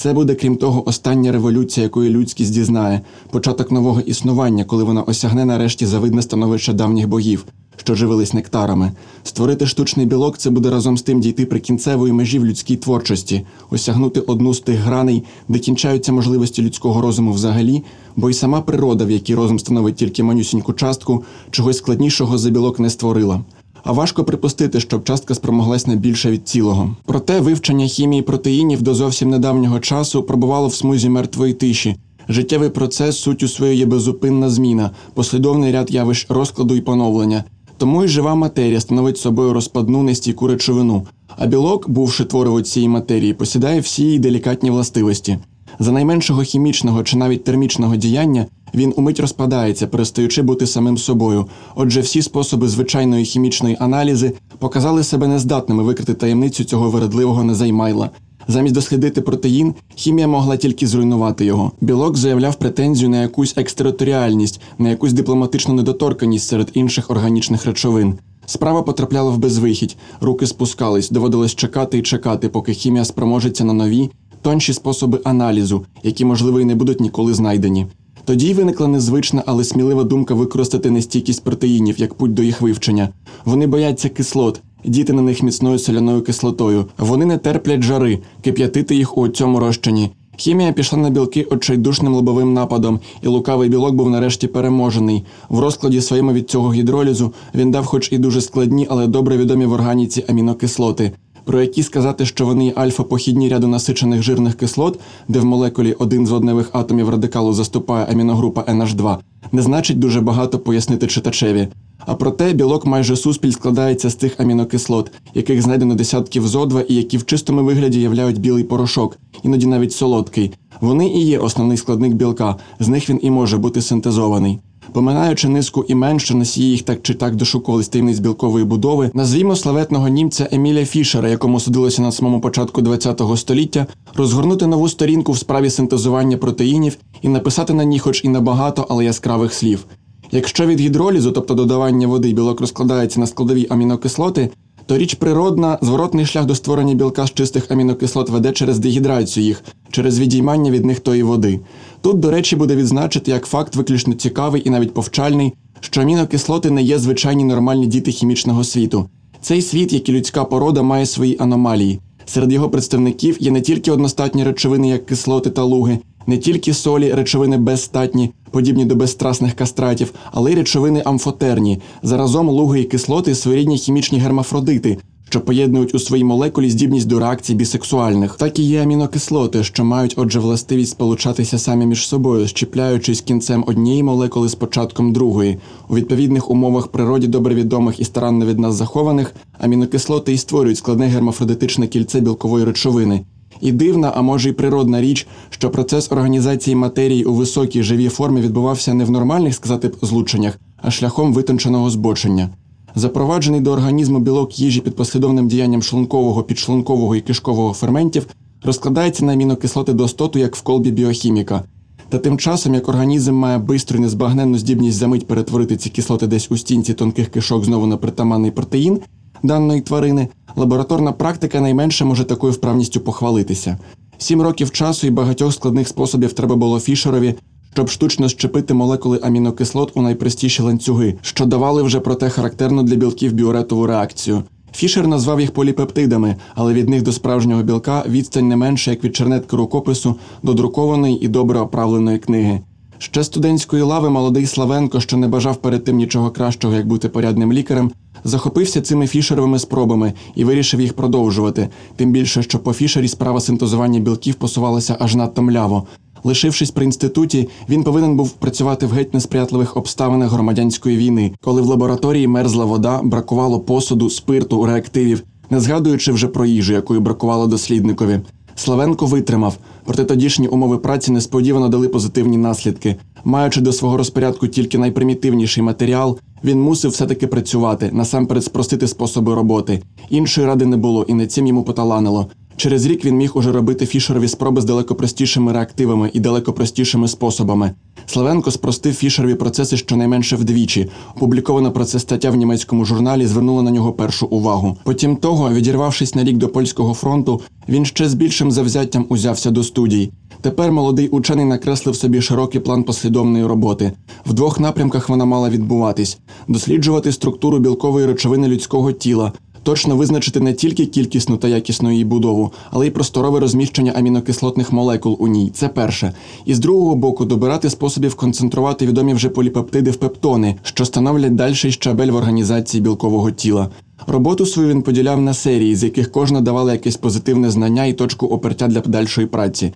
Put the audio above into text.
Це буде, крім того, остання революція, якої людськість дізнає, початок нового існування, коли вона осягне нарешті завидне становище давніх богів, що живились нектарами. Створити штучний білок це буде разом з тим дійти прикінцевої межі в людській творчості, осягнути одну з тих граней, де кінчаються можливості людського розуму взагалі, бо й сама природа, в якій розум становить тільки манюсіньку частку, чогось складнішого за білок не створила. А важко припустити, щоб частка спромоглась на більше від цілого. Проте вивчення хімії протеїнів до зовсім недавнього часу пробувало в смузі мертвої тиші. Життєвий процес суттю своєю є безупинна зміна, послідовний ряд явищ розкладу і поновлення. Тому й жива матерія становить собою розпадну нестійку речовину, а білок, бувши твориво цієї матерії, посідає всі її делікатні властивості. За найменшого хімічного чи навіть термічного діяння він умить розпадається, перестаючи бути самим собою. Отже, всі способи звичайної хімічної аналізи показали себе нездатними викрити таємницю цього вередливого незаймайла. Замість дослідити протеїн, хімія могла тільки зруйнувати його. Білок заявляв претензію на якусь екстериторіальність, на якусь дипломатичну недоторканість серед інших органічних речовин. Справа потрапляла в безвихідь, руки спускались, доводилось чекати і чекати, поки хімія спроможеться на нові, тонші способи аналізу, які, можливо, і не будуть ніколи знайдені. Тоді й виникла незвична, але смілива думка використати нестійкість протеїнів як путь до їх вивчення. Вони бояться кислот, діти на них міцною соляною кислотою. Вони не терплять жари, кип'ятити їх у цьому розчині. Хімія пішла на білки очайдушним лобовим нападом, і лукавий білок був нарешті переможений. В розкладі своєму від цього гідролізу він дав, хоч і дуже складні, але добре відомі в органіці амінокислоти про які сказати, що вони альфа-похідні ряду насичених жирних кислот, де в молекулі один з водневих атомів радикалу заступає аміногрупа NH2, не значить дуже багато пояснити читачеві. А проте білок майже суспіль складається з тих амінокислот, яких знайдено десятків зо 2 і які в чистому вигляді являють білий порошок, іноді навіть солодкий. Вони і є основний складник білка, з них він і може бути синтезований. Поминаючи низку імен, що носії їх так чи так дошукувались таємниць білкової будови, назвімо славетного німця Еміля Фішера, якому судилося на самому початку ХХ століття, розгорнути нову сторінку в справі синтезування протеїнів і написати на ній, хоч і набагато, але яскравих слів. Якщо від гідролізу, тобто додавання води, білок розкладається на складові амінокислоти, то річ природна, зворотний шлях до створення білка з чистих амінокислот веде через дегідрацію їх, через відіймання від них тої води. Тут, до речі, буде відзначити як факт виключно цікавий і навіть повчальний, що амінокислоти не є звичайні нормальні діти хімічного світу. Цей світ, як і людська порода, має свої аномалії. Серед його представників є не тільки одностатні речовини, як кислоти та луги, не тільки солі, речовини безстатні, подібні до безстрасних кастратів, але й речовини амфотерні. Заразом луги і кислоти своєрідні хімічні гермафродити, що поєднують у своїй молекулі здібність до реакцій бісексуальних. Так і є амінокислоти, що мають, отже, властивість сполучатися самі між собою, щепляючись кінцем однієї молекули з початком другої. У відповідних умовах природі добре відомих і старанно від нас захованих, амінокислоти і створюють складне гермафродитичне кільце білкової речовини. І дивна, а може й природна річ, що процес організації матерії у високій живій формі відбувався не в нормальних сказати б злученнях, а шляхом витонченого збочення. Запроваджений до організму білок їжі під послідовним діянням шлункового, підшлункового і кишкового ферментів розкладається на амінокислоти до стоту, як в колбі біохіміка. Та тим часом, як організм має бистру і незбагненну здібність за мить перетворити ці кислоти десь у стінці тонких кишок знову на притаманний протеїн даної тварини, лабораторна практика найменше може такою вправністю похвалитися. Сім років часу і багатьох складних способів треба було Фішерові, щоб штучно щепити молекули амінокислот у найпростіші ланцюги, що давали вже проте характерну для білків біоретову реакцію. Фішер назвав їх поліпептидами, але від них до справжнього білка відстань не менше, як від чернетки рукопису до друкованої і добре оправленої книги. Ще студентської лави молодий Славенко, що не бажав перед тим нічого кращого, як бути порядним лікарем, захопився цими фішеровими спробами і вирішив їх продовжувати. Тим більше, що по фішері справа синтезування білків посувалася аж надто мляво. Лишившись при інституті, він повинен був працювати в геть несприятливих обставинах громадянської війни, коли в лабораторії мерзла вода, бракувало посуду, спирту, реактивів, не згадуючи вже про їжу, якої бракувало дослідникові. Славенко витримав, проте тодішні умови праці несподівано дали позитивні наслідки. Маючи до свого розпорядку тільки найпримітивніший матеріал, він мусив все-таки працювати, насамперед спростити способи роботи. Іншої ради не було, і не цим йому поталанило. Через рік він міг уже робити фішерові спроби з далеко простішими реактивами і далеко простішими способами. Славенко спростив фішерові процеси щонайменше вдвічі. Опублікована про це стаття в німецькому журналі звернула на нього першу увагу. Потім того, відірвавшись на рік до польського фронту, він ще з більшим завзяттям узявся до студій. Тепер молодий учений накреслив собі широкий план послідовної роботи. В двох напрямках вона мала відбуватись: досліджувати структуру білкової речовини людського тіла, точно визначити не тільки кількісну та якісну її будову, але й просторове розміщення амінокислотних молекул у ній. Це перше. І з другого боку добирати способів концентрувати відомі вже поліпептиди в пептони, що становлять дальший щабель в організації білкового тіла. Роботу свою він поділяв на серії, з яких кожна давала якесь позитивне знання і точку опертя для подальшої праці.